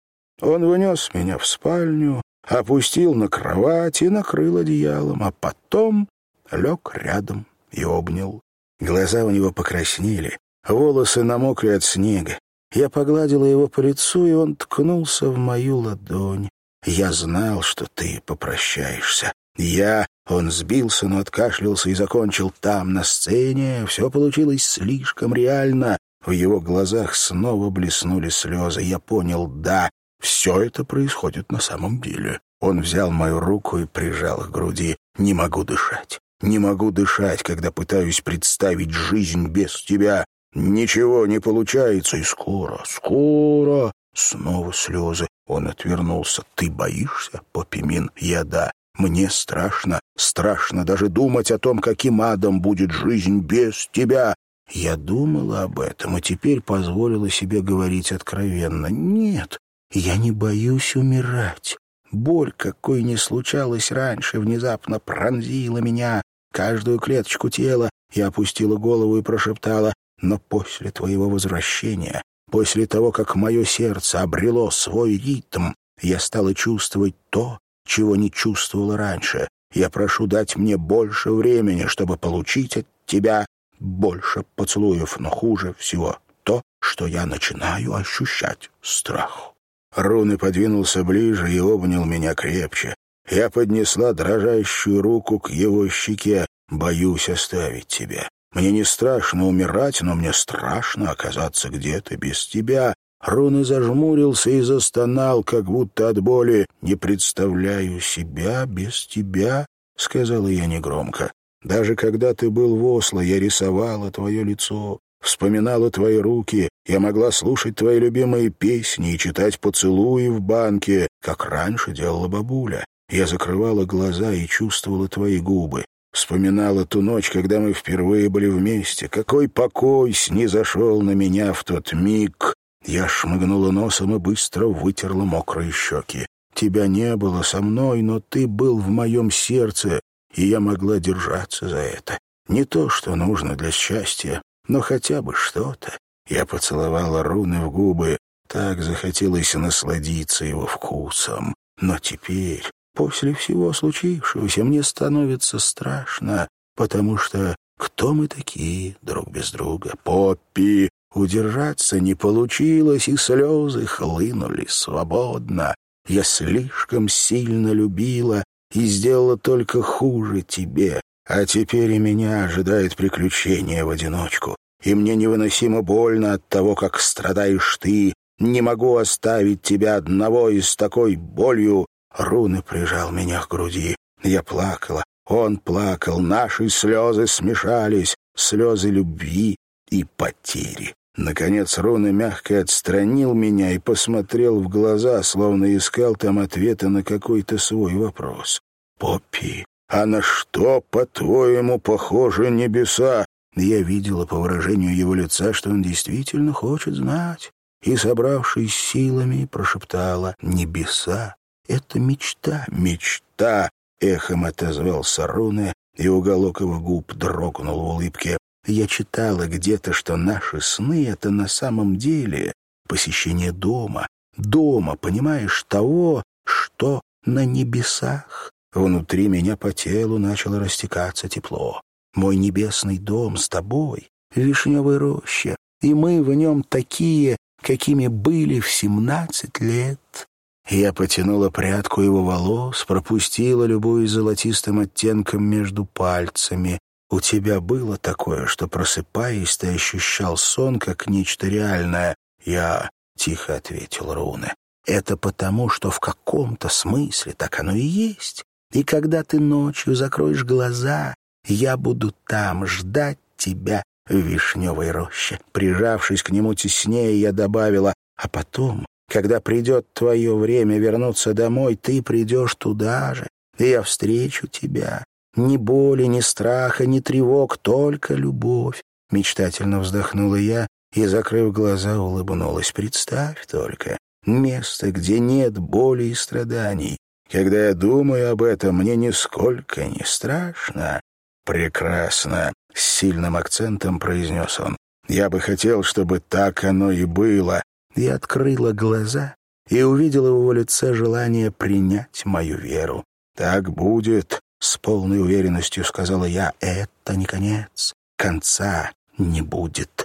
Он вынес меня в спальню, опустил на кровать и накрыл одеялом, а потом лег рядом и обнял. Глаза у него покраснели, волосы намокли от снега. Я погладила его по лицу, и он ткнулся в мою ладонь. «Я знал, что ты попрощаешься. Я...» Он сбился, но откашлялся и закончил там, на сцене. Все получилось слишком реально. В его глазах снова блеснули слезы. Я понял, да, все это происходит на самом деле. Он взял мою руку и прижал к груди. «Не могу дышать. Не могу дышать, когда пытаюсь представить жизнь без тебя. Ничего не получается, и скоро, скоро...» Снова слезы. Он отвернулся. «Ты боишься, Попимин?» «Я да. Мне страшно. Страшно даже думать о том, каким адом будет жизнь без тебя. Я думала об этом, и теперь позволила себе говорить откровенно. Нет, я не боюсь умирать. Боль, какой не случалось раньше, внезапно пронзила меня, каждую клеточку тела. Я опустила голову и прошептала, «Но после твоего возвращения, после того, как мое сердце обрело свой ритм, я стала чувствовать то, чего не чувствовала раньше. Я прошу дать мне больше времени, чтобы получить от тебя больше поцелуев, но хуже всего то, что я начинаю ощущать страх. Руны подвинулся ближе и обнял меня крепче. Я поднесла дрожащую руку к его щеке. «Боюсь оставить тебя. Мне не страшно умирать, но мне страшно оказаться где-то без тебя. Руны зажмурился и застонал, как будто от боли. «Не представляю себя без тебя», — сказала я негромко. «Даже когда ты был в Осло, я рисовала твое лицо, вспоминала твои руки, я могла слушать твои любимые песни и читать поцелуи в банке, как раньше делала бабуля. Я закрывала глаза и чувствовала твои губы. Вспоминала ту ночь, когда мы впервые были вместе. Какой покой снизошел на меня в тот миг, я шмыгнула носом и быстро вытерла мокрые щеки. Тебя не было со мной, но ты был в моем сердце, и я могла держаться за это. Не то, что нужно для счастья, но хотя бы что-то. Я поцеловала руны в губы, так захотелось насладиться его вкусом. Но теперь, после всего случившегося, мне становится страшно. потому что кто мы такие друг без друга? Поппи! Удержаться не получилось, и слезы хлынули свободно. Я слишком сильно любила и сделала только хуже тебе, а теперь и меня ожидает приключение в одиночку. И мне невыносимо больно от того, как страдаешь ты. Не могу оставить тебя одного и с такой болью. Руны прижал меня к груди. Я плакала, он плакал, наши слезы смешались, слезы любви и потери. Наконец Руна мягко отстранил меня и посмотрел в глаза, словно искал там ответа на какой-то свой вопрос. «Поппи, а на что, по-твоему, похожи небеса?» Я видела по выражению его лица, что он действительно хочет знать, и, собравшись силами, прошептала «Небеса — это мечта, мечта!» Эхом отозвался Руне, и уголок его губ дрогнул в улыбке. Я читала где-то, что наши сны — это на самом деле посещение дома. Дома, понимаешь, того, что на небесах. Внутри меня по телу начало растекаться тепло. Мой небесный дом с тобой, вишневой роще, и мы в нем такие, какими были в семнадцать лет. Я потянула прядку его волос, пропустила любую золотистым оттенком между пальцами. У тебя было такое, что, просыпаясь, ты ощущал сон как нечто реальное. Я тихо ответил Руне. Это потому, что в каком-то смысле так оно и есть. И когда ты ночью закроешь глаза, я буду там ждать тебя в вишневой роще. Прижавшись к нему теснее, я добавила, а потом когда придет твое время вернуться домой, ты придешь туда же, и я встречу тебя. Ни боли, ни страха, ни тревог, только любовь. Мечтательно вздохнула я и, закрыв глаза, улыбнулась. Представь только, место, где нет боли и страданий. Когда я думаю об этом, мне нисколько не страшно. Прекрасно, с сильным акцентом произнес он. Я бы хотел, чтобы так оно и было, я открыла глаза и увидела в его лице желание принять мою веру. «Так будет», — с полной уверенностью сказала я, — «это не конец, конца не будет».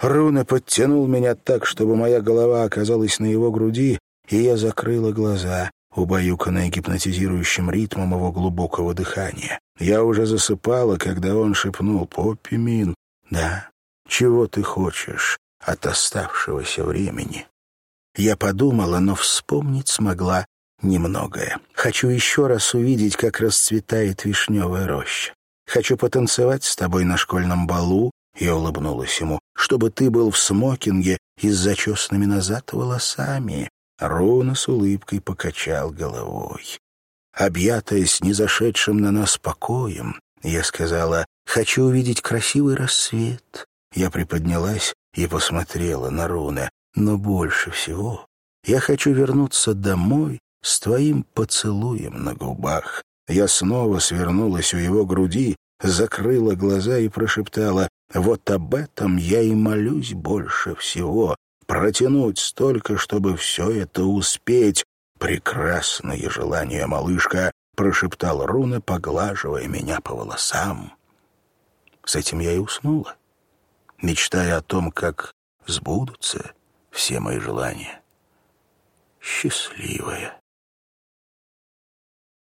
Руна подтянул меня так, чтобы моя голова оказалась на его груди, и я закрыла глаза, убаюканная гипнотизирующим ритмом его глубокого дыхания. Я уже засыпала, когда он шепнул «Поппи Мин». «Да, чего ты хочешь?» От оставшегося времени. Я подумала, но вспомнить смогла немногое. Хочу еще раз увидеть, как расцветает вишневая роща. Хочу потанцевать с тобой на школьном балу, я улыбнулась ему, чтобы ты был в смокинге и с зачесанными назад волосами. Руна с улыбкой покачал головой. Объятая с незашедшим на нас покоем, я сказала, хочу увидеть красивый рассвет. Я приподнялась и посмотрела на Руна. «Но больше всего я хочу вернуться домой с твоим поцелуем на губах». Я снова свернулась у его груди, закрыла глаза и прошептала, «Вот об этом я и молюсь больше всего. Протянуть столько, чтобы все это успеть. Прекрасное желание, малышка!» — прошептал Руна, поглаживая меня по волосам. С этим я и уснула мечтая о том, как сбудутся все мои желания. Счастливая.